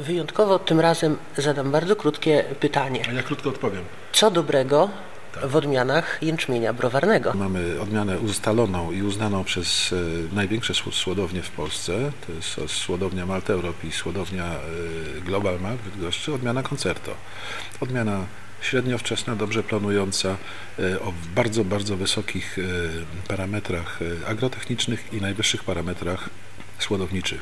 Wyjątkowo tym razem zadam bardzo krótkie pytanie. Ja krótko odpowiem. Co dobrego w odmianach jęczmienia browarnego? Mamy odmianę ustaloną i uznaną przez e, największe sł- słodownie w Polsce. To jest słodownia Malt Europe i słodownia e, Global Malt w Bydgoszczy. Odmiana Concerto. Odmiana średnio wczesna, dobrze planująca, e, o bardzo, bardzo wysokich e, parametrach e, agrotechnicznych i najwyższych parametrach słodowniczych.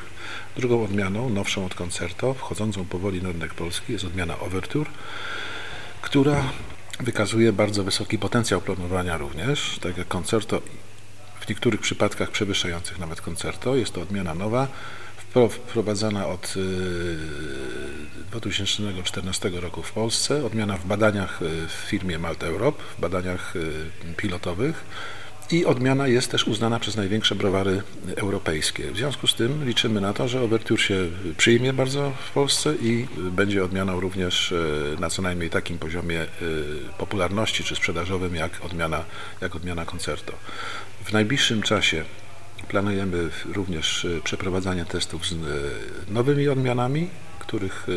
Drugą odmianą, nowszą od Concerto, wchodzącą powoli na rynek polski jest odmiana Overture, która wykazuje bardzo wysoki potencjał planowania również, tak jak Concerto, w niektórych przypadkach przewyższających nawet Concerto. Jest to odmiana nowa, wpro- wprowadzana od y, 2014 roku w Polsce. Odmiana w badaniach y, w firmie Malt Europe, w badaniach y, pilotowych. I odmiana jest też uznana przez największe browary europejskie. W związku z tym liczymy na to, że Overture się przyjmie bardzo w Polsce i będzie odmianą również e, na co najmniej takim poziomie e, popularności czy sprzedażowym jak odmiana, jak odmiana Concerto. W najbliższym czasie planujemy również e, przeprowadzanie testów z nowymi odmianami, których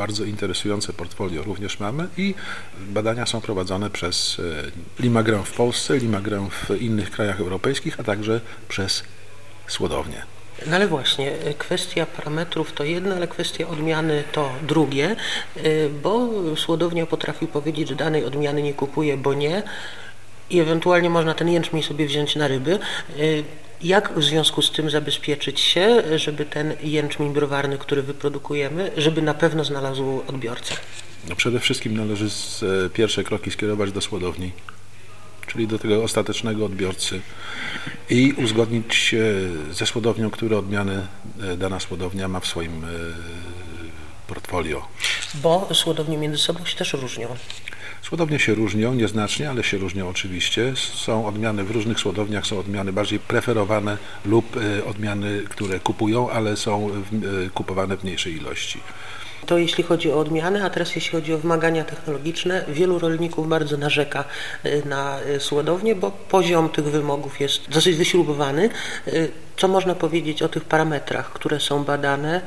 bardzo interesujące portfolio również mamy i badania są prowadzone przez e, Limagrę w Polsce, Limagrę w innych krajach europejskich, a także przez Słodownię. No ale właśnie, y, kwestia parametrów to jedno, ale kwestia odmiany to drugie, y, bo słodownia potrafi powiedzieć, że danej odmiany nie kupuje, bo nie i ewentualnie można ten jęczmień sobie wziąć na ryby. Jak w związku z tym zabezpieczyć się, żeby ten jęczmień browarny, który wyprodukujemy, żeby na pewno znalazł odbiorcę? No przede wszystkim należy z, e, pierwsze kroki skierować do Słodowni, czyli do tego ostatecznego odbiorcy i uzgodnić się ze Słodownią, które odmiany e, dana Słodownia ma w swoim e, portfolio. Bo słodownie między sobą się też różnią. Słodownie się różnią, nieznacznie, ale się różnią oczywiście. Są odmiany w różnych słodowniach, są odmiany bardziej preferowane lub e, odmiany, które kupują, ale są e, kupowane w mniejszej ilości. To jeśli chodzi o odmiany, a teraz jeśli chodzi o wymagania technologiczne, wielu rolników bardzo narzeka y, na y, słodownię, bo poziom tych wymogów jest dosyć wyśrubowany. Y, Co można powiedzieć o tych parametrach, które są badane,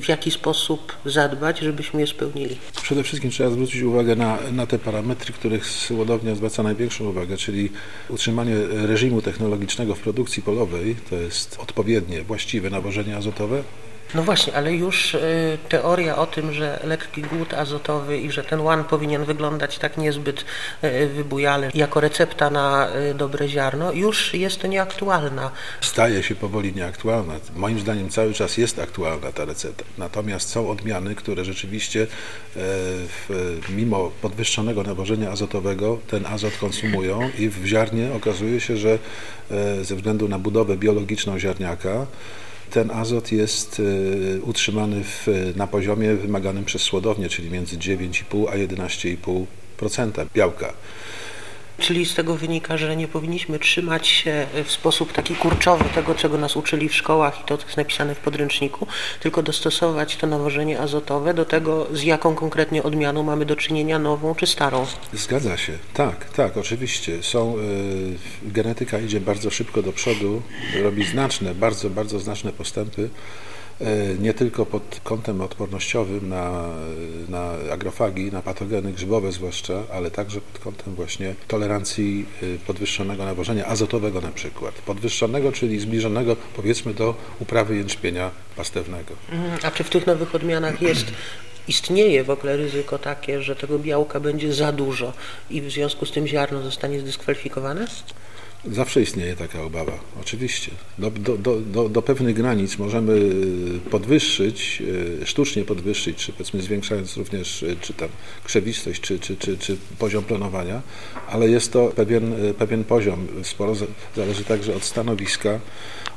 w jaki sposób zadbać, żebyśmy je spełnili? Przede wszystkim trzeba zwrócić uwagę na, na te parametry, których Słodownia zwraca największą uwagę, czyli utrzymanie reżimu technologicznego w produkcji polowej, to jest odpowiednie, właściwe nawożenie azotowe, No właśnie, ale już y, teoria o tym, że lekki głód azotowy i że ten łan powinien wyglądać tak niezbyt y, wybujale jako recepta na y, dobre ziarno, już jest nieaktualna. staje się powoli nieaktualna. Moim zdaniem cały czas jest aktualna ta recepta. Natomiast są odmiany, które rzeczywiście e, w, mimo podwyższonego nawożenia azotowego ten azot konsumują i w ziarnie okazuje się, że e, ze względu na budowę biologiczną ziarniaka ten azot jest e, utrzymany w, na poziomie wymaganym przez słodownię, czyli między 9,5 a 11,5% białka. Czyli z tego wynika, że nie powinniśmy trzymać się w sposób taki kurczowy tego, czego nas uczyli w szkołach i to, co jest napisane w podręczniku, tylko dostosować to nawożenie azotowe do tego, z jaką konkretnie odmianą mamy do czynienia, nową czy starą. Zgadza się, tak, tak, oczywiście. Są, y, genetyka idzie bardzo szybko do przodu, robi znaczne, bardzo, bardzo znaczne postępy, nie tylko pod kątem odpornościowym na, na agrofagi, na patogeny grzybowe zwłaszcza, ale także pod kątem właśnie tolerancji y, podwyższonego nawożenia azotowego na przykład. Podwyższonego, czyli zbliżonego powiedzmy do uprawy jęczmienia pastewnego. Mhm. A czy w tych nowych odmianach jest, istnieje w ogóle ryzyko takie, że tego białka będzie za dużo i w związku z tym ziarno zostanie zdyskwalifikowane? Zawsze istnieje taka obawa, oczywiście. Do, do, do, do, pewnych granic możemy y, podwyższyć, y, sztucznie podwyższyć, czy powiedzmy zwiększając również y, czy tam krzewistość, czy, czy, czy, czy poziom planowania, ale jest to pewien, pewien poziom. Sporo za- zależy także od stanowiska,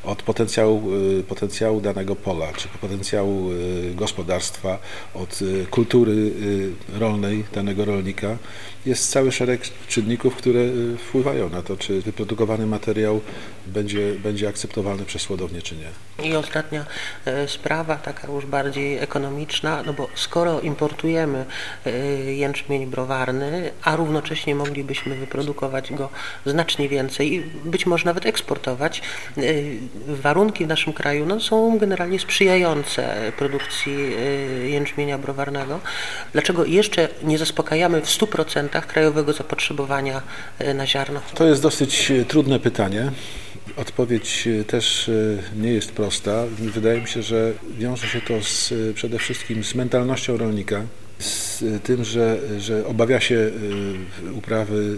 od potencjału, potencjału danego pola, czy potencjału gospodarstwa, od kultury rolnej danego rolnika. Jest cały szereg czynników, które wpływają na to, czy wyprodukcja wyprodukowany materiał będzie, będzie akceptowalny przez słodownię czy nie. I ostatnia e, sprawa, taka już bardziej ekonomiczna, no bo skoro importujemy e, jęczmień browarny, a równocześnie moglibyśmy wyprodukować go znacznie więcej i być może nawet eksportować, e, warunki w naszym kraju no, są generalnie sprzyjające produkcji jęczmienia browarnego. Dlaczego jeszcze nie zaspokajamy w 100% krajowego zapotrzebowania na ziarno? To jest dosyć trudne pytanie. Odpowiedź e, też e, nie jest prosta. Wydaje mi się, że wiąże się to z, e, przede wszystkim z mentalnością rolnika, z tym, że, że obawia się uprawy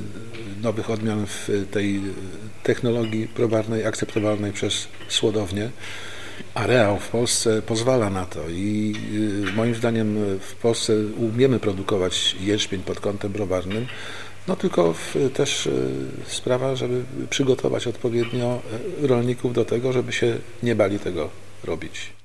nowych odmian w tej technologii prowarnej akceptowalnej przez słodownię. Areał w Polsce pozwala na to i moim zdaniem w Polsce umiemy produkować jęczmień pod kątem browarnym. No tylko też e, sprawa, żeby przygotować odpowiednio e, rolników do tego, żeby się nie bali tego robić.